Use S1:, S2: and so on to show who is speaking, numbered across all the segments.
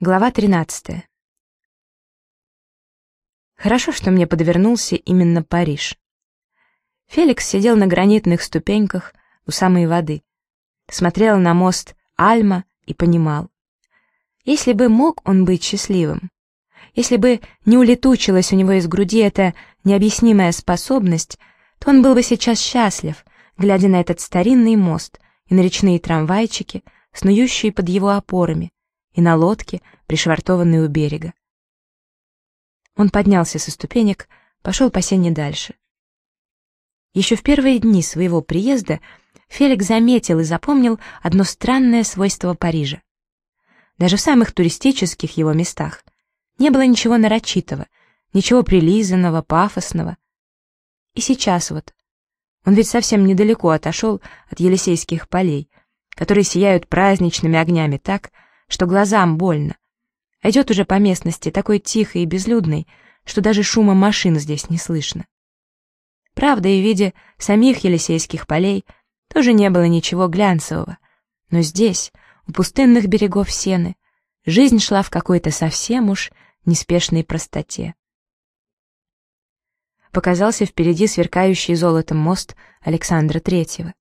S1: Глава 13. Хорошо, что мне подвернулся именно Париж. Феликс сидел на гранитных ступеньках у самой воды, смотрел на мост Альма и понимал. Если бы мог он быть счастливым, если бы не улетучилась у него из груди эта необъяснимая способность, то он был бы сейчас счастлив, глядя на этот старинный мост и на речные трамвайчики, снующие под его опорами, и на лодке, пришвартованной у берега. Он поднялся со ступенек, пошел по сене дальше. Еще в первые дни своего приезда Феликс заметил и запомнил одно странное свойство Парижа. Даже в самых туристических его местах не было ничего нарочитого, ничего прилизанного, пафосного. И сейчас вот, он ведь совсем недалеко отошел от Елисейских полей, которые сияют праздничными огнями так, что глазам больно. Идет уже по местности такой тихой и безлюдной, что даже шума машин здесь не слышно. Правда, и в виде самих Елисейских полей тоже не было ничего глянцевого, но здесь, у пустынных берегов Сены, жизнь шла в какой-то совсем уж неспешной простоте. Показался впереди сверкающий золотом мост Александра Третьего.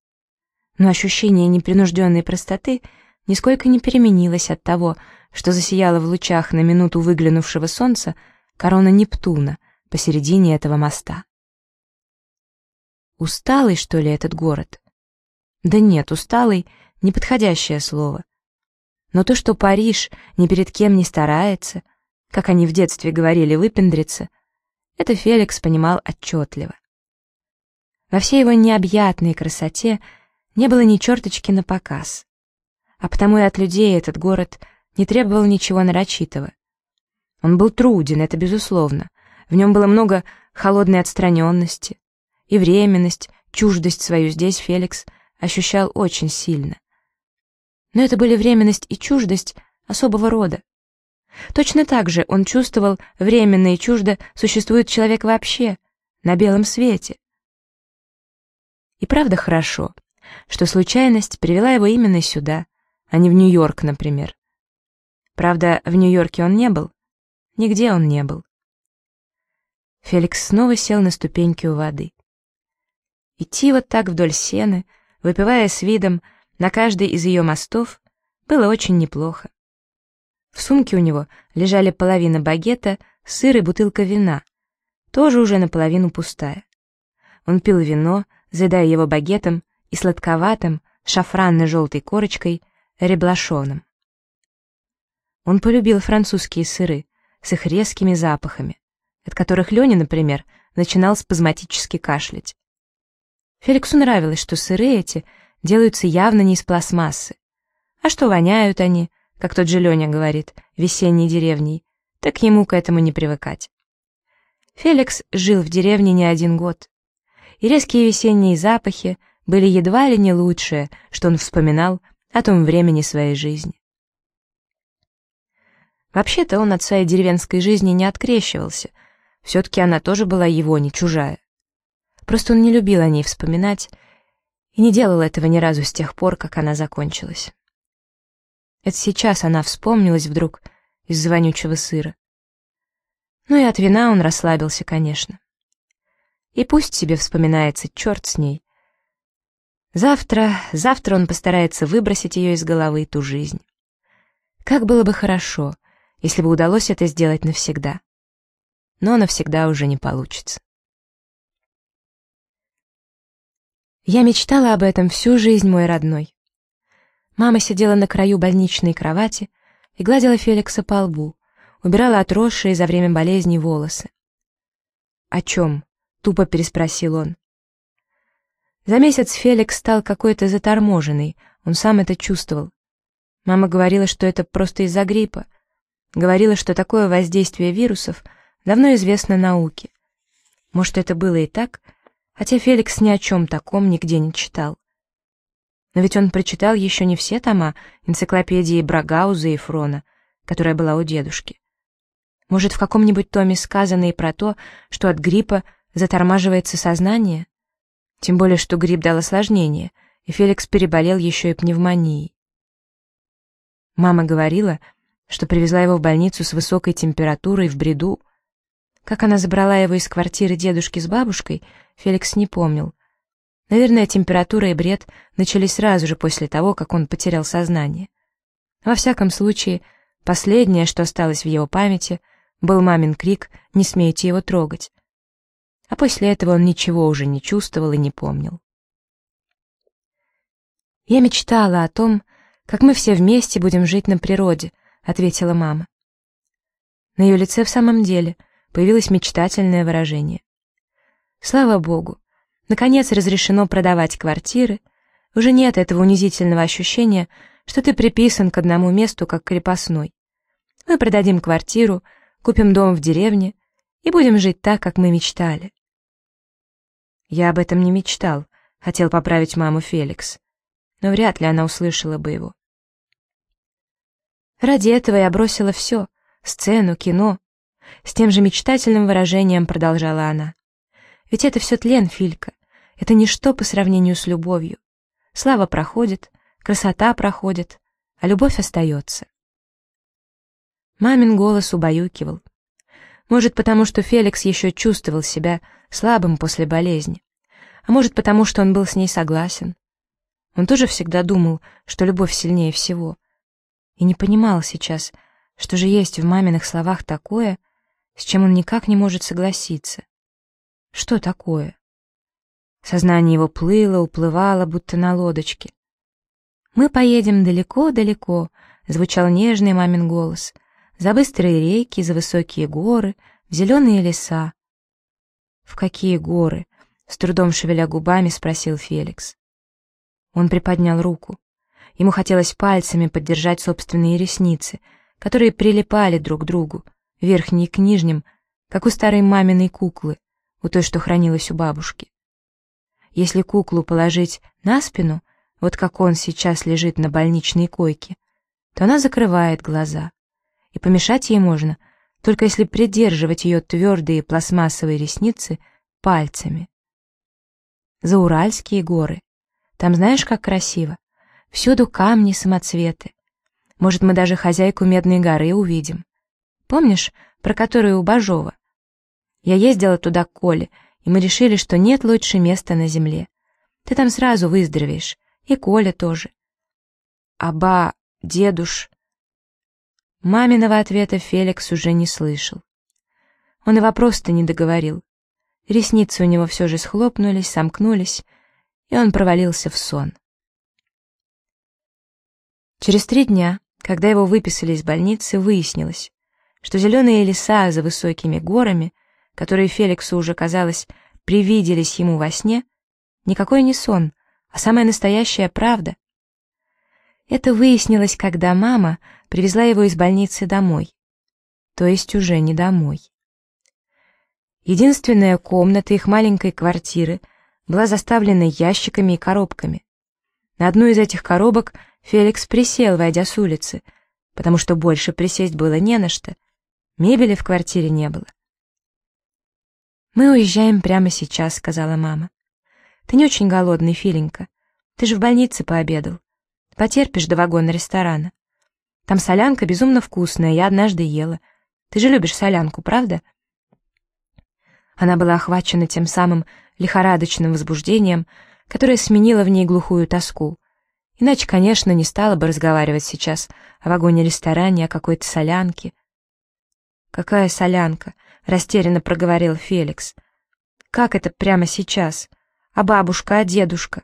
S1: Но ощущение непринужденной простоты — нисколько не переменилась от того, что засияла в лучах на минуту выглянувшего солнца корона Нептуна посередине этого моста. Усталый, что ли, этот город? Да нет, усталый — неподходящее слово. Но то, что Париж ни перед кем не старается, как они в детстве говорили, выпендриться, это Феликс понимал отчетливо. Во всей его необъятной красоте не было ни черточки на показ а потому и от людей этот город не требовал ничего нарочитого. Он был труден, это безусловно. В нем было много холодной отстраненности. И временность, чуждость свою здесь Феликс ощущал очень сильно. Но это были временность и чуждость особого рода. Точно так же он чувствовал, временно и чуждо существует человек вообще, на белом свете. И правда хорошо, что случайность привела его именно сюда, а не в Нью-Йорк, например. Правда, в Нью-Йорке он не был. Нигде он не был. Феликс снова сел на ступеньки у воды. Идти вот так вдоль сены, выпивая с видом на каждый из ее мостов, было очень неплохо. В сумке у него лежали половина багета, сыр и бутылка вина, тоже уже наполовину пустая. Он пил вино, заедая его багетом и сладковатым, шафранно-желтой корочкой реблашоном. Он полюбил французские сыры с их резкими запахами, от которых Леня, например, начинал спазматически кашлять. Феликсу нравилось, что сыры эти делаются явно не из пластмассы. А что воняют они, как тот же Леня говорит, весенней деревней, так ему к этому не привыкать. Феликс жил в деревне не один год, и резкие весенние запахи были едва ли не лучшее, что он вспоминал о том времени своей жизни. Вообще-то он от своей деревенской жизни не открещивался, все-таки она тоже была его, не чужая. Просто он не любил о ней вспоминать и не делал этого ни разу с тех пор, как она закончилась. Это сейчас она вспомнилась вдруг из-за вонючего сыра. Ну и от вина он расслабился, конечно. И пусть себе вспоминается, черт с ней. Завтра, завтра он постарается выбросить ее из головы, ту жизнь. Как было бы хорошо, если бы удалось это сделать навсегда. Но навсегда уже не получится. Я мечтала об этом всю жизнь, мой родной. Мама сидела на краю больничной кровати и гладила Феликса по лбу, убирала отросшие за время болезни волосы. «О чем?» — тупо переспросил он. За месяц Феликс стал какой-то заторможенный, он сам это чувствовал. Мама говорила, что это просто из-за гриппа. Говорила, что такое воздействие вирусов давно известно науке. Может, это было и так, хотя Феликс ни о чем таком нигде не читал. Но ведь он прочитал еще не все тома энциклопедии Брагауза и Фрона, которая была у дедушки. Может, в каком-нибудь томе сказано и про то, что от гриппа затормаживается сознание? Тем более, что грипп дал осложнение, и Феликс переболел еще и пневмонией. Мама говорила, что привезла его в больницу с высокой температурой в бреду. Как она забрала его из квартиры дедушки с бабушкой, Феликс не помнил. Наверное, температура и бред начались сразу же после того, как он потерял сознание. Во всяком случае, последнее, что осталось в его памяти, был мамин крик «Не смейте его трогать». А после этого он ничего уже не чувствовал и не помнил. «Я мечтала о том, как мы все вместе будем жить на природе», — ответила мама. На ее лице в самом деле появилось мечтательное выражение. Слава богу, наконец разрешено продавать квартиры, уже нет этого унизительного ощущения, что ты приписан к одному месту, как крепостной. Мы продадим квартиру, купим дом в деревне и будем жить так, как мы мечтали. Я об этом не мечтал, хотел поправить маму Феликс но вряд ли она услышала бы его. Ради этого я бросила все — сцену, кино. С тем же мечтательным выражением продолжала она. Ведь это все тлен, Филька. Это ничто по сравнению с любовью. Слава проходит, красота проходит, а любовь остается. Мамин голос убаюкивал. Может, потому что Феликс еще чувствовал себя слабым после болезни, а может, потому что он был с ней согласен. Он тоже всегда думал, что любовь сильнее всего. И не понимал сейчас, что же есть в маминых словах такое, с чем он никак не может согласиться. Что такое? Сознание его плыло, уплывало, будто на лодочке. «Мы поедем далеко-далеко», — звучал нежный мамин голос, «за быстрые реки, за высокие горы, в зеленые леса». «В какие горы?» — с трудом шевеля губами спросил Феликс. Он приподнял руку. Ему хотелось пальцами поддержать собственные ресницы, которые прилипали друг к другу, верхние к нижним, как у старой маминой куклы, у той, что хранилась у бабушки. Если куклу положить на спину, вот как он сейчас лежит на больничной койке, то она закрывает глаза. И помешать ей можно, только если придерживать ее твердые пластмассовые ресницы пальцами. Зауральские горы, там знаешь, как красиво? Всюду камни, самоцветы. Может, мы даже хозяйку Медной горы увидим. Помнишь, про которую у Бажова? Я ездила туда к Коле, и мы решили, что нет лучше места на земле. Ты там сразу выздоровеешь, и Коля тоже. Аба, дедуш... Маминого ответа Феликс уже не слышал. Он и вопрос-то не договорил. Ресницы у него все же схлопнулись, сомкнулись, и он провалился в сон. Через три дня, когда его выписали из больницы, выяснилось, что зеленые леса за высокими горами, которые Феликсу уже, казалось, привиделись ему во сне, никакой не сон, а самая настоящая правда. Это выяснилось, когда мама привезла его из больницы домой, то есть уже не домой. Единственная комната их маленькой квартиры — была заставлена ящиками и коробками. На одну из этих коробок Феликс присел, войдя с улицы, потому что больше присесть было не на что. Мебели в квартире не было. «Мы уезжаем прямо сейчас», — сказала мама. «Ты не очень голодный, Филенька. Ты же в больнице пообедал. Потерпишь до вагона ресторана. Там солянка безумно вкусная, я однажды ела. Ты же любишь солянку, правда?» Она была охвачена тем самым лихорадочным возбуждением, которое сменило в ней глухую тоску. Иначе, конечно, не стала бы разговаривать сейчас о вагоне-ресторане, о какой-то солянке. «Какая солянка?» — растерянно проговорил Феликс. «Как это прямо сейчас? А бабушка, а дедушка?»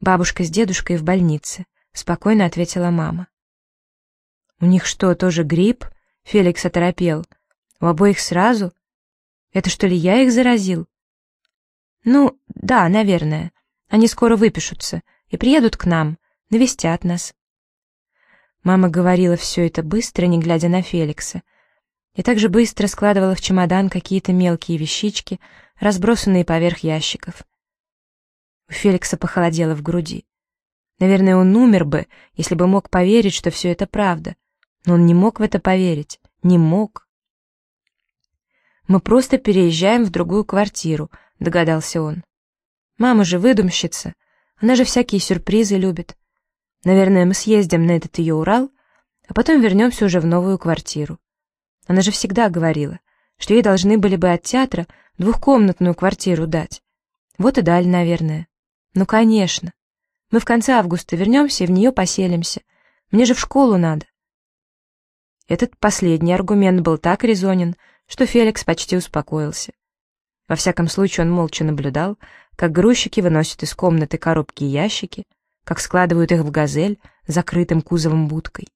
S1: «Бабушка с дедушкой в больнице», — спокойно ответила мама. «У них что, тоже грипп?» — Феликс оторопел. «У обоих сразу? Это что ли я их заразил?» «Ну, да, наверное. Они скоро выпишутся и приедут к нам, навестят нас». Мама говорила все это быстро, не глядя на Феликса, и также быстро складывала в чемодан какие-то мелкие вещички, разбросанные поверх ящиков. У Феликса похолодело в груди. Наверное, он умер бы, если бы мог поверить, что все это правда. Но он не мог в это поверить. Не мог. «Мы просто переезжаем в другую квартиру», догадался он. Мама же выдумщица, она же всякие сюрпризы любит. Наверное, мы съездим на этот ее Урал, а потом вернемся уже в новую квартиру. Она же всегда говорила, что ей должны были бы от театра двухкомнатную квартиру дать. Вот и дали, наверное. Ну, конечно. Мы в конце августа вернемся и в нее поселимся. Мне же в школу надо. Этот последний аргумент был так резонен, что Феликс почти успокоился. Во всяком случае, он молча наблюдал, как грузчики выносят из комнаты коробки и ящики, как складывают их в газель закрытым кузовом будкой.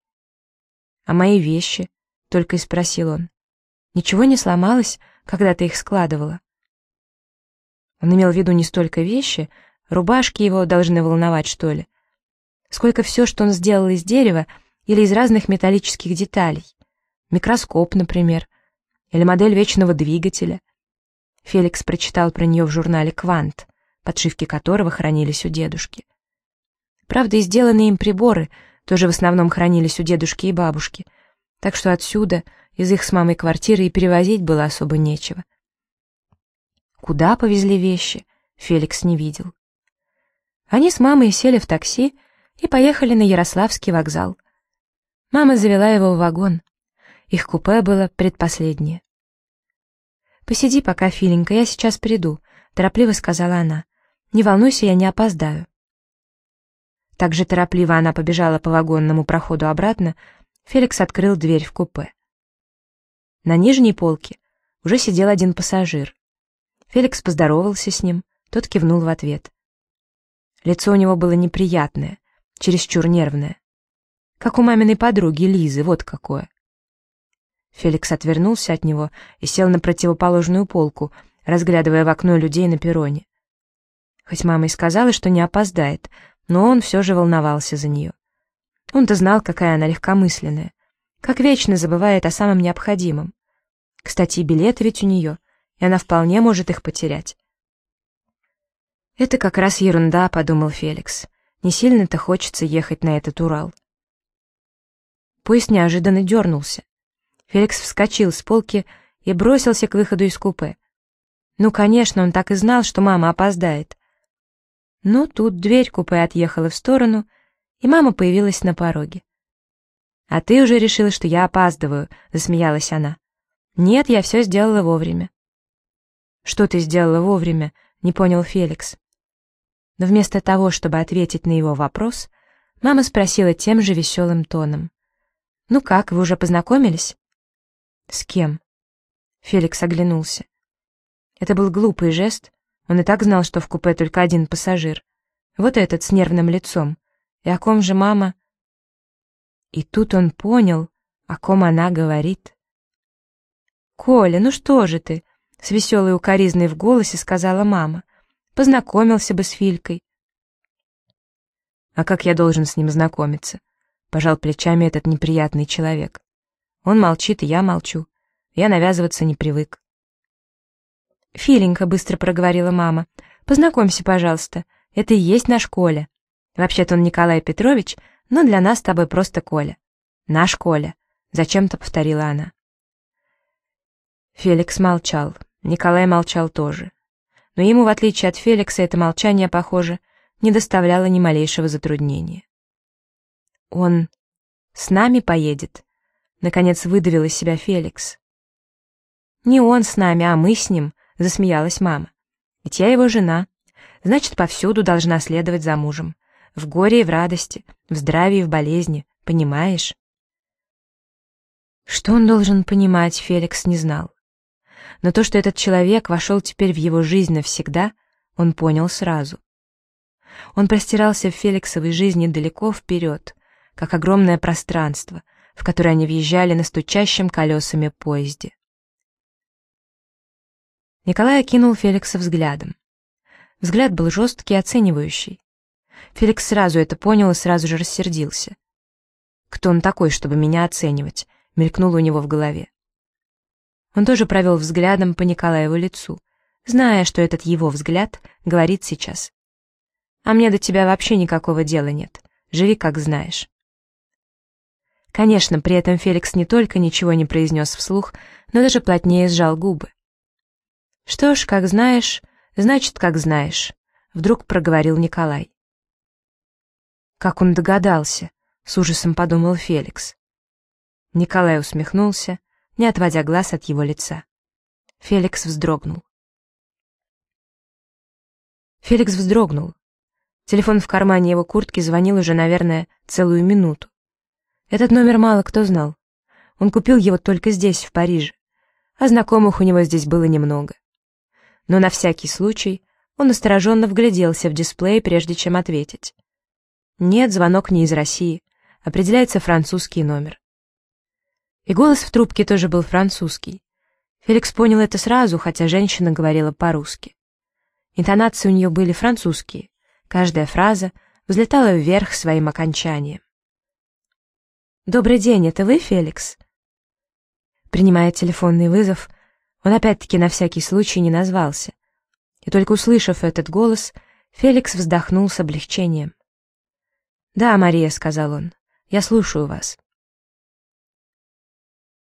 S1: «А мои вещи?» — только и спросил он. «Ничего не сломалось, когда ты их складывала?» Он имел в виду не столько вещи, рубашки его должны волновать, что ли, сколько все, что он сделал из дерева или из разных металлических деталей. Микроскоп, например, или модель вечного двигателя — Феликс прочитал про нее в журнале «Квант», подшивки которого хранились у дедушки. Правда, и сделанные им приборы тоже в основном хранились у дедушки и бабушки, так что отсюда, из их с мамой квартиры, и перевозить было особо нечего. Куда повезли вещи, Феликс не видел. Они с мамой сели в такси и поехали на Ярославский вокзал. Мама завела его в вагон. Их купе было предпоследнее. «Посиди пока, Филенька, я сейчас приду», — торопливо сказала она. «Не волнуйся, я не опоздаю». Так же торопливо она побежала по вагонному проходу обратно, Феликс открыл дверь в купе. На нижней полке уже сидел один пассажир. Феликс поздоровался с ним, тот кивнул в ответ. Лицо у него было неприятное, чересчур нервное. Как у маминой подруги Лизы, вот какое. Феликс отвернулся от него и сел на противоположную полку, разглядывая в окно людей на перроне. Хоть мама и сказала, что не опоздает, но он все же волновался за нее. Он-то знал, какая она легкомысленная, как вечно забывает о самом необходимом. Кстати, билеты ведь у нее, и она вполне может их потерять. «Это как раз ерунда», — подумал Феликс. «Не сильно-то хочется ехать на этот Урал». Поезд неожиданно дернулся. Феликс вскочил с полки и бросился к выходу из купе. Ну, конечно, он так и знал, что мама опоздает. Но тут дверь купе отъехала в сторону, и мама появилась на пороге. «А ты уже решила, что я опаздываю», — засмеялась она. «Нет, я все сделала вовремя». «Что ты сделала вовремя?» — не понял Феликс. Но вместо того, чтобы ответить на его вопрос, мама спросила тем же веселым тоном. «Ну как, вы уже познакомились?» «С кем?» Феликс оглянулся. Это был глупый жест. Он и так знал, что в купе только один пассажир. Вот этот с нервным лицом. И о ком же мама? И тут он понял, о ком она говорит. «Коля, ну что же ты?» — с веселой укоризной в голосе сказала мама. «Познакомился бы с Филькой». «А как я должен с ним знакомиться?» — пожал плечами этот неприятный человек. Он молчит, и я молчу. Я навязываться не привык. «Филенька», — быстро проговорила мама, — «познакомься, пожалуйста. Это и есть наш Коля. Вообще-то он Николай Петрович, но для нас с тобой просто Коля. Наш Коля», — зачем-то повторила она. Феликс молчал, Николай молчал тоже. Но ему, в отличие от Феликса, это молчание, похоже, не доставляло ни малейшего затруднения. «Он с нами поедет?» Наконец выдавил из себя Феликс. «Не он с нами, а мы с ним», — засмеялась мама. «Ведь я его жена. Значит, повсюду должна следовать за мужем. В горе и в радости, в здравии и в болезни. Понимаешь?» Что он должен понимать, Феликс не знал. Но то, что этот человек вошел теперь в его жизнь навсегда, он понял сразу. Он простирался в Феликсовой жизни далеко вперед, как огромное пространство — в который они въезжали на стучащем колесами поезде. Николай окинул Феликса взглядом. Взгляд был жесткий оценивающий. Феликс сразу это понял и сразу же рассердился. «Кто он такой, чтобы меня оценивать?» — мелькнуло у него в голове. Он тоже провел взглядом по Николаеву лицу, зная, что этот его взгляд говорит сейчас. «А мне до тебя вообще никакого дела нет. Живи, как знаешь». Конечно, при этом Феликс не только ничего не произнес вслух, но даже плотнее сжал губы. «Что ж, как знаешь, значит, как знаешь», — вдруг проговорил Николай. Как он догадался, с ужасом подумал Феликс. Николай усмехнулся, не отводя глаз от его лица. Феликс вздрогнул. Феликс вздрогнул. Телефон в кармане его куртки звонил уже, наверное, целую минуту. Этот номер мало кто знал. Он купил его только здесь, в Париже, а знакомых у него здесь было немного. Но на всякий случай он осторожно вгляделся в дисплей, прежде чем ответить. Нет, звонок не из России. Определяется французский номер. И голос в трубке тоже был французский. Феликс понял это сразу, хотя женщина говорила по-русски. Интонации у нее были французские. Каждая фраза взлетала вверх своим окончанием. «Добрый день, это вы, Феликс?» Принимая телефонный вызов, он опять-таки на всякий случай не назвался. И только услышав этот голос, Феликс вздохнул с облегчением. «Да, Мария», — сказал он, — «я слушаю вас».